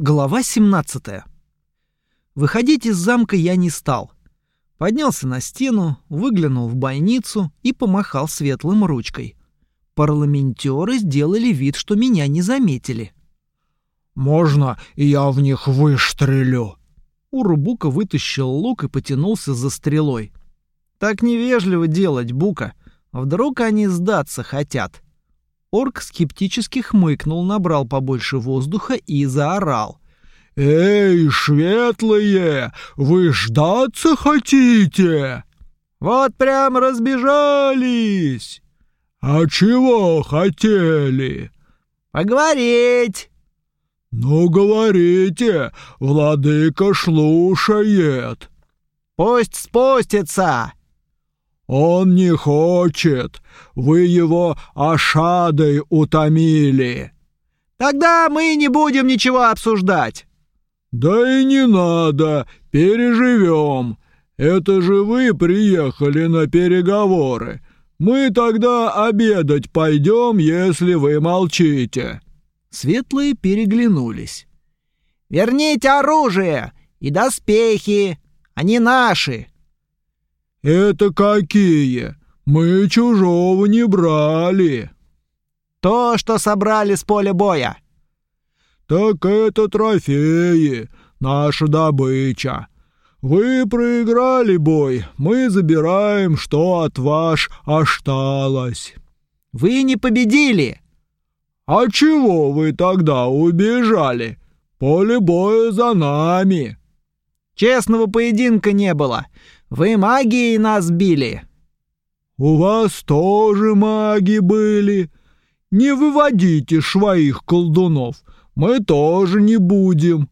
Глава 17. Выходить из замка я не стал. Поднялся на стену, выглянул в бойницу и помахал светлым ручкой. Парламентеры сделали вид, что меня не заметили. «Можно я в них выстрелю?» Урубука вытащил лук и потянулся за стрелой. «Так невежливо делать, Бука. Вдруг они сдаться хотят?» Орк скептически хмыкнул, набрал побольше воздуха и заорал. «Эй, светлые, вы ждаться хотите?» «Вот прям разбежались!» «А чего хотели?» «Поговорить!» «Ну, говорите, владыка слушает!» «Пусть спустится!» «Он не хочет. Вы его ашадой утомили». «Тогда мы не будем ничего обсуждать». «Да и не надо. Переживем. Это же вы приехали на переговоры. Мы тогда обедать пойдем, если вы молчите». Светлые переглянулись. «Верните оружие и доспехи. Они наши. «Это какие? Мы чужого не брали». «То, что собрали с поля боя». «Так это трофеи, наша добыча. Вы проиграли бой, мы забираем, что от ваш осталось». «Вы не победили». «А чего вы тогда убежали? Поле боя за нами». «Честного поединка не было. Вы магией нас били!» «У вас тоже маги были. Не выводите своих колдунов, мы тоже не будем».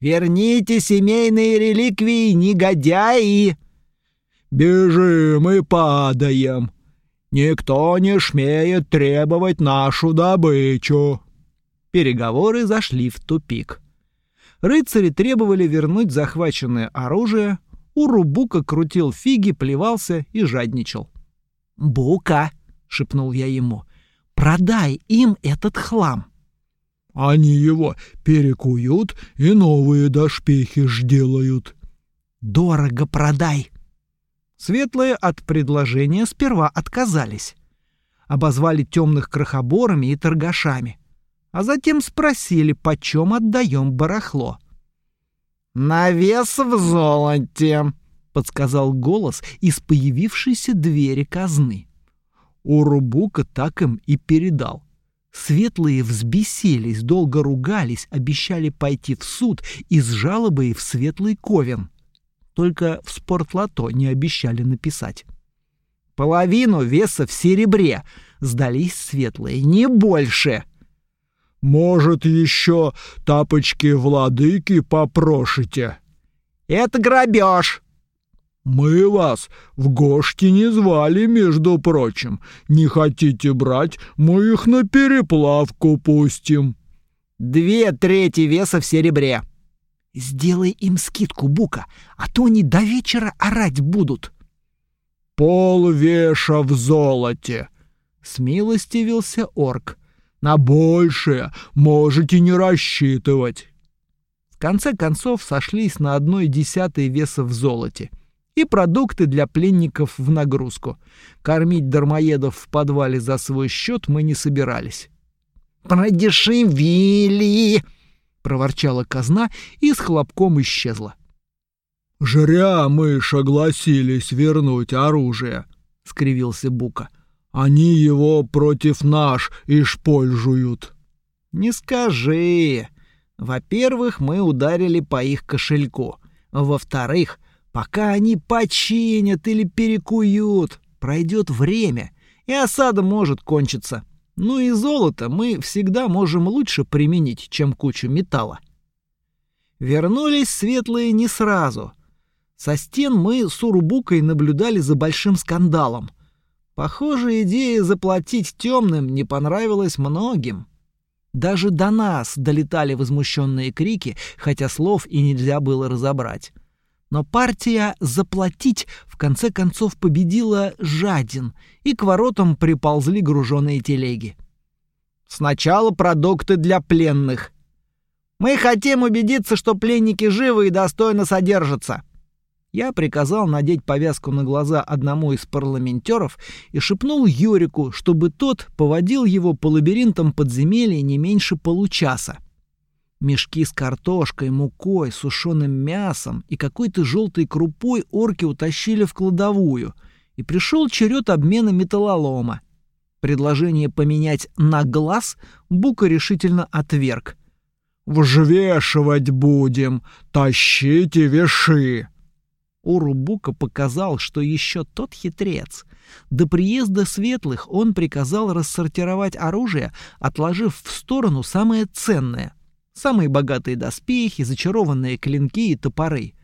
«Верните семейные реликвии, негодяи!» «Бежим и падаем. Никто не смеет требовать нашу добычу». Переговоры зашли в тупик. Рыцари требовали вернуть захваченное оружие, Урубука крутил фиги, плевался и жадничал. «Бука!» — шепнул я ему. «Продай им этот хлам!» «Они его перекуют и новые доспехи сделают». «Дорого продай!» Светлые от предложения сперва отказались. Обозвали темных крохоборами и торгашами. А затем спросили, почем отдаем барахло. «Навес в золоте», — подсказал голос из появившейся двери казны. Урубука так им и передал. Светлые взбесились, долго ругались, обещали пойти в суд и с жалобой в светлый ковен. Только в спортлото не обещали написать. Половину веса в серебре сдались светлые, не больше — может, еще тапочки владыки попрошите?» «Это грабеж!» «Мы вас в гошки не звали, между прочим. Не хотите брать, мы их на переплавку пустим». «Две трети веса в серебре». «Сделай им скидку, Бука, а то они до вечера орать будут». «Пол веша в золоте», — смилостивился орк. На большее можете не рассчитывать. В конце концов сошлись на одной десятой веса в золоте. И продукты для пленников в нагрузку. Кормить дармоедов в подвале за свой счет мы не собирались. «Продешевили!» — проворчала казна и с хлопком исчезла. «Жря мы согласились вернуть оружие», — скривился Бука. Они его против наш используют. Не скажи. Во-первых, мы ударили по их кошельку. Во-вторых, пока они починят или перекуют, пройдет время, и осада может кончиться. Ну и золото мы всегда можем лучше применить, чем кучу металла. Вернулись светлые не сразу. Со стен мы с Урубукой наблюдали за большим скандалом — Похоже, идея заплатить темным не понравилась многим. Даже до нас долетали возмущенные крики, хотя слов и нельзя было разобрать. Но партия «заплатить» в конце концов победила жадин, и к воротам приползли груженные телеги. «Сначала продукты для пленных». Мы хотим убедиться, что пленники живы и достойно содержатся. Я приказал надеть повязку на глаза одному из парламентеров и шепнул Юрику, чтобы тот поводил его по лабиринтам подземелья не меньше получаса. Мешки с картошкой, мукой, сушеным мясом и какой-то желтой крупой орки утащили в кладовую, и пришел черед обмена металлолома. Предложение поменять на глаз Бука решительно отверг. «Взвешивать будем, тащите веши!» Урубука показал, что еще тот хитрец. До приезда светлых он приказал рассортировать оружие, отложив в сторону самое ценное — самые богатые доспехи, зачарованные клинки и топоры.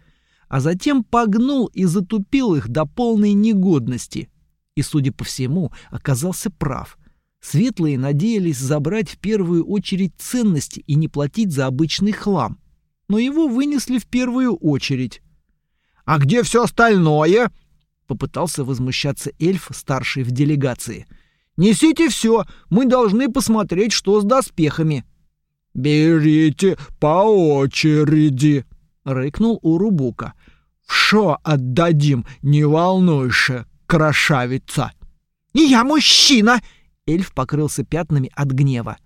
А затем погнул и затупил их до полной негодности. И, судя по всему, оказался прав. Светлые надеялись забрать в первую очередь ценности и не платить за обычный хлам. Но его вынесли в первую очередь. А где все остальное? Попытался возмущаться эльф, старший в делегации. Несите все, мы должны посмотреть, что с доспехами. Берите по очереди, рыкнул Урубука. Что отдадим, не волнуйся, красавица. И я мужчина! Эльф покрылся пятнами от гнева.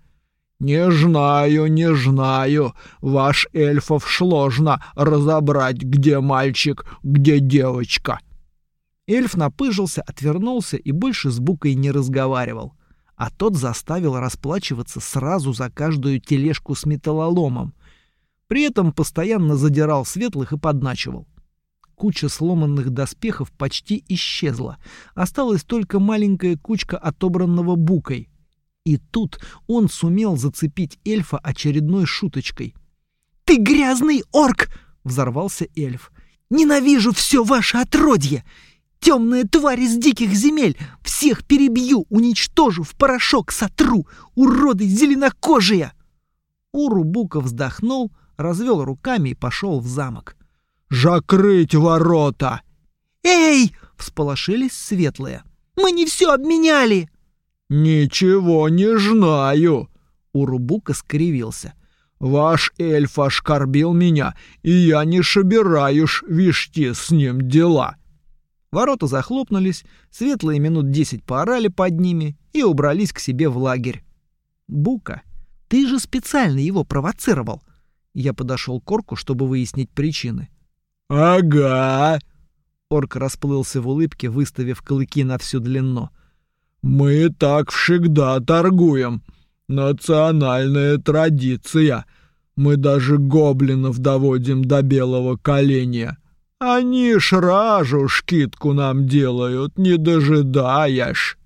«Не знаю, не знаю. Ваш эльфов сложно разобрать, где мальчик, где девочка». Эльф напыжился, отвернулся и больше с Букой не разговаривал. А тот заставил расплачиваться сразу за каждую тележку с металлоломом. При этом постоянно задирал светлых и подначивал. Куча сломанных доспехов почти исчезла. Осталась только маленькая кучка отобранного Букой — и тут он сумел зацепить эльфа очередной шуточкой. «Ты грязный орк!» — взорвался эльф. «Ненавижу все ваше отродье! Темные твари с диких земель! Всех перебью, уничтожу, в порошок сотру! Уроды зеленокожие!» Урубука вздохнул, развел руками и пошел в замок. «Жакрыть ворота!» «Эй!» — всполошились светлые. «Мы не все обменяли!» «Ничего не знаю!» Урубука скривился. «Ваш эльф оскорбил меня, и я не собираюсь вести с ним дела». Ворота захлопнулись, светлые минут десять поорали под ними и убрались к себе в лагерь. «Бука, ты же специально его провоцировал!» Я подошел к орку, чтобы выяснить причины. «Ага!» Орк расплылся в улыбке, выставив клыки на всю длину. Мы так всегда торгуем. Национальная традиция. Мы даже гоблинов доводим до белого коленя. Они шражу шкитку нам делают, не дожидаешь.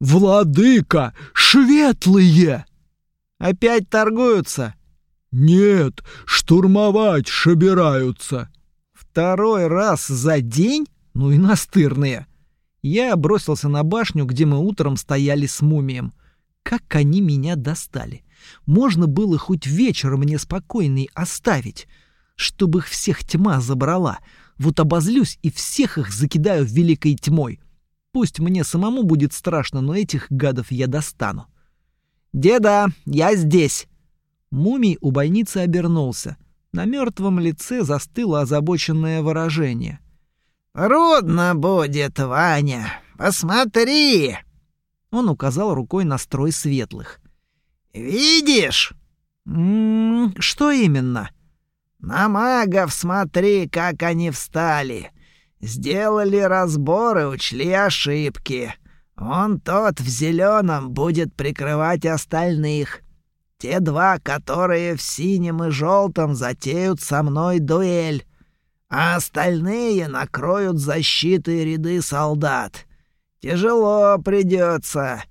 Владыка, шветлые! Опять торгуются? Нет, штурмовать собираются. Второй раз за день? Ну и настырные. Я бросился на башню, где мы утром стояли с мумием. Как они меня достали! Можно было хоть вечер мне спокойный оставить, чтобы их всех тьма забрала. Вот обозлюсь и всех их закидаю великой тьмой. Пусть мне самому будет страшно, но этих гадов я достану. «Деда, я здесь!» Мумий у бойницы обернулся. На мертвом лице застыло озабоченное выражение — «Трудно будет, Ваня. Посмотри!» Он указал рукой на строй светлых. «Видишь?» М -м, «Что именно?» «На магов смотри, как они встали. Сделали разборы, учли ошибки. Он тот в зеленом будет прикрывать остальных. Те два, которые в синем и желтом, затеют со мной дуэль а остальные накроют защитой ряды солдат. Тяжело придется,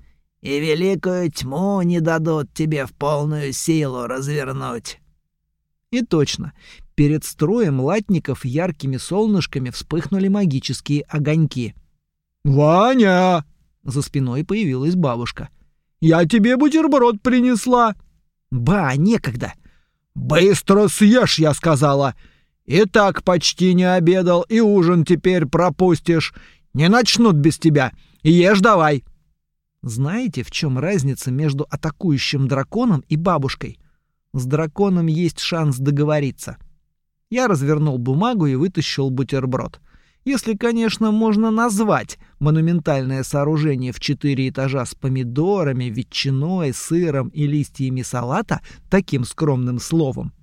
и великую тьму не дадут тебе в полную силу развернуть». И точно, перед строем латников яркими солнышками вспыхнули магические огоньки. «Ваня!» — за спиной появилась бабушка. «Я тебе бутерброд принесла!» «Ба, некогда!» «Быстро съешь, я сказала!» И так почти не обедал, и ужин теперь пропустишь. Не начнут без тебя. Ешь давай. Знаете, в чем разница между атакующим драконом и бабушкой? С драконом есть шанс договориться. Я развернул бумагу и вытащил бутерброд. Если, конечно, можно назвать монументальное сооружение в четыре этажа с помидорами, ветчиной, сыром и листьями салата таким скромным словом.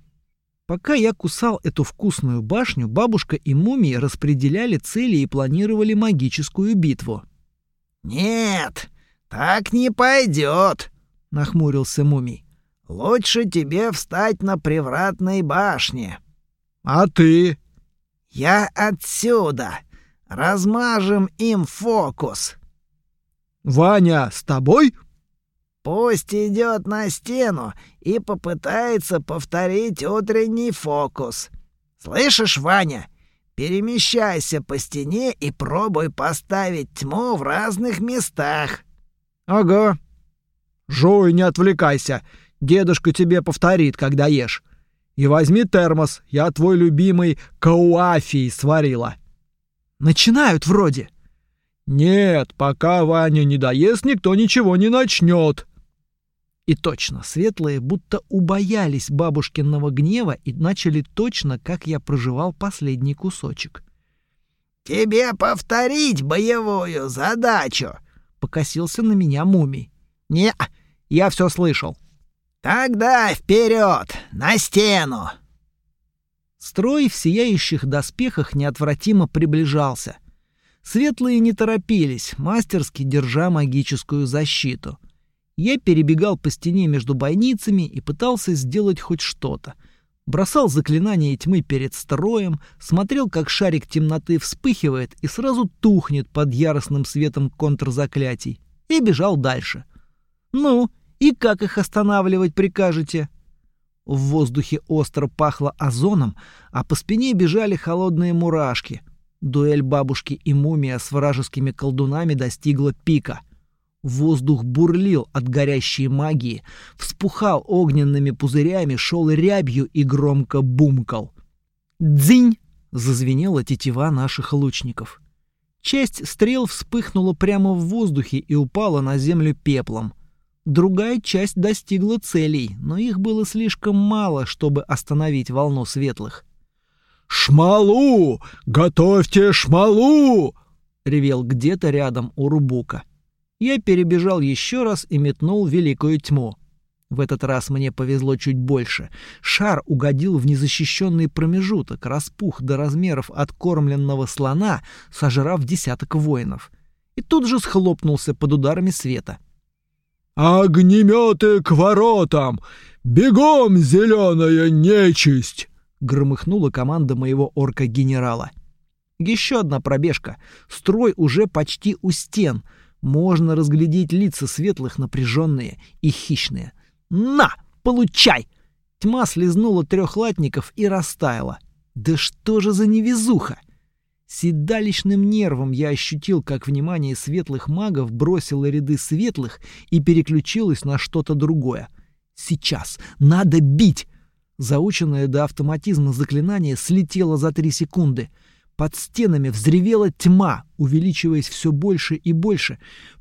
Пока я кусал эту вкусную башню, бабушка и мумии распределяли цели и планировали магическую битву. «Нет, так не пойдет», — нахмурился мумий. «Лучше тебе встать на привратной башне». «А ты?» «Я отсюда. Размажем им фокус». «Ваня, с тобой?» Пусть идет на стену и попытается повторить утренний фокус. Слышишь, Ваня? Перемещайся по стене и пробуй поставить тьму в разных местах. Ага. Жуй, не отвлекайся. Дедушка тебе повторит, когда ешь. И возьми термос, я твой любимый кауафий сварила. Начинают вроде. Нет, пока Ваня не доест, никто ничего не начнет. И точно, светлые будто убоялись бабушкиного гнева и начали точно, как я проживал последний кусочек. «Тебе повторить боевую задачу!» — покосился на меня мумий. «Не, я все слышал». «Тогда вперед, на стену!» Строй в сияющих доспехах неотвратимо приближался. Светлые не торопились, мастерски держа магическую защиту — я перебегал по стене между бойницами и пытался сделать хоть что-то. Бросал заклинания тьмы перед строем, смотрел, как шарик темноты вспыхивает и сразу тухнет под яростным светом контрзаклятий, и бежал дальше. «Ну, и как их останавливать прикажете?» В воздухе остро пахло озоном, а по спине бежали холодные мурашки. Дуэль бабушки и мумия с вражескими колдунами достигла пика. Воздух бурлил от горящей магии, вспухал огненными пузырями, шел рябью и громко бумкал. «Дзынь!» — зазвенела тетива наших лучников. Часть стрел вспыхнула прямо в воздухе и упала на землю пеплом. Другая часть достигла целей, но их было слишком мало, чтобы остановить волну светлых. «Шмалу! Готовьте шмалу!» — ревел где-то рядом у Рубука. Я перебежал еще раз и метнул великую тьму. В этот раз мне повезло чуть больше. Шар угодил в незащищенный промежуток, распух до размеров откормленного слона, сожрав десяток воинов. И тут же схлопнулся под ударами света. «Огнеметы к воротам! Бегом, зеленая нечисть!» — громыхнула команда моего орка-генерала. Еще одна пробежка. Строй уже почти у стен — можно разглядеть лица светлых напряженные и хищные. «На! Получай!» Тьма слезнула трех латников и растаяла. «Да что же за невезуха!» Седалищным нервом я ощутил, как внимание светлых магов бросило ряды светлых и переключилось на что-то другое. «Сейчас! Надо бить!» Заученное до автоматизма заклинание слетело за три секунды — под стенами взревела тьма, увеличиваясь все больше и больше,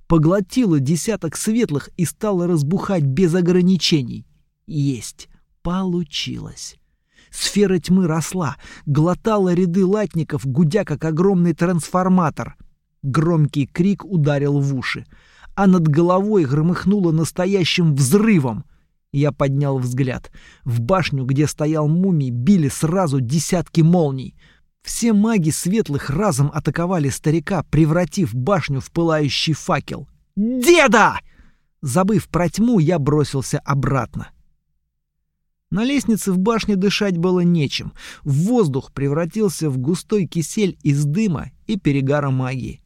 поглотила десяток светлых и стала разбухать без ограничений. Есть. Получилось. Сфера тьмы росла, глотала ряды латников, гудя как огромный трансформатор. Громкий крик ударил в уши, а над головой громыхнуло настоящим взрывом. Я поднял взгляд. В башню, где стоял мумий, били сразу десятки молний — все маги светлых разом атаковали старика, превратив башню в пылающий факел. «Деда!» Забыв про тьму, я бросился обратно. На лестнице в башне дышать было нечем. Воздух превратился в густой кисель из дыма и перегара магии.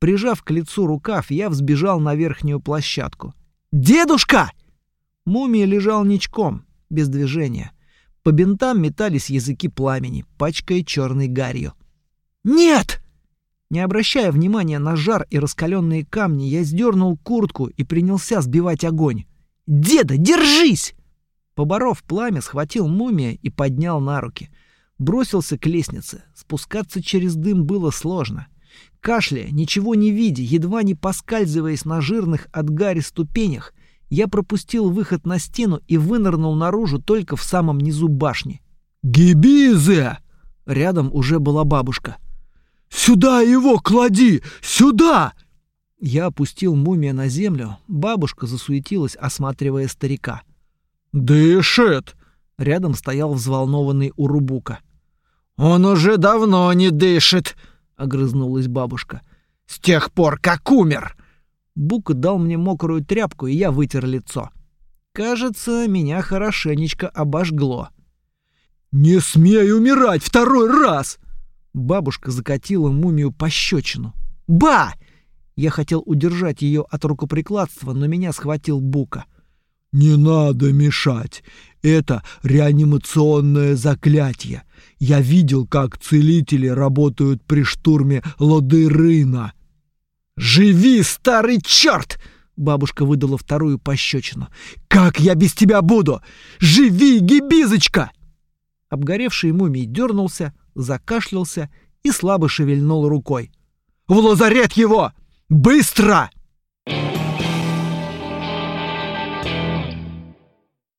Прижав к лицу рукав, я взбежал на верхнюю площадку. «Дедушка!» Мумия лежал ничком, без движения. По бинтам метались языки пламени, пачкая черной гарью. «Нет!» Не обращая внимания на жар и раскаленные камни, я сдернул куртку и принялся сбивать огонь. «Деда, держись!» Поборов пламя, схватил мумия и поднял на руки. Бросился к лестнице. Спускаться через дым было сложно. Кашляя, ничего не видя, едва не поскальзываясь на жирных от гари ступенях, Я пропустил выход на стену и вынырнул наружу только в самом низу башни. «Гибизе!» Рядом уже была бабушка. «Сюда его клади! Сюда!» Я опустил мумия на землю, бабушка засуетилась, осматривая старика. «Дышит!» Рядом стоял взволнованный Урубука. «Он уже давно не дышит!» — огрызнулась бабушка. «С тех пор, как умер!» Бука дал мне мокрую тряпку, и я вытер лицо. Кажется, меня хорошенечко обожгло. «Не смей умирать второй раз!» Бабушка закатила мумию пощечину. «Ба!» Я хотел удержать ее от рукоприкладства, но меня схватил Бука. «Не надо мешать. Это реанимационное заклятие. Я видел, как целители работают при штурме Лодырына». «Живи, старый черт!» Бабушка выдала вторую пощечину. «Как я без тебя буду? Живи, гибизочка!» Обгоревший мумий дернулся, закашлялся и слабо шевельнул рукой. «В лазарет его! Быстро!»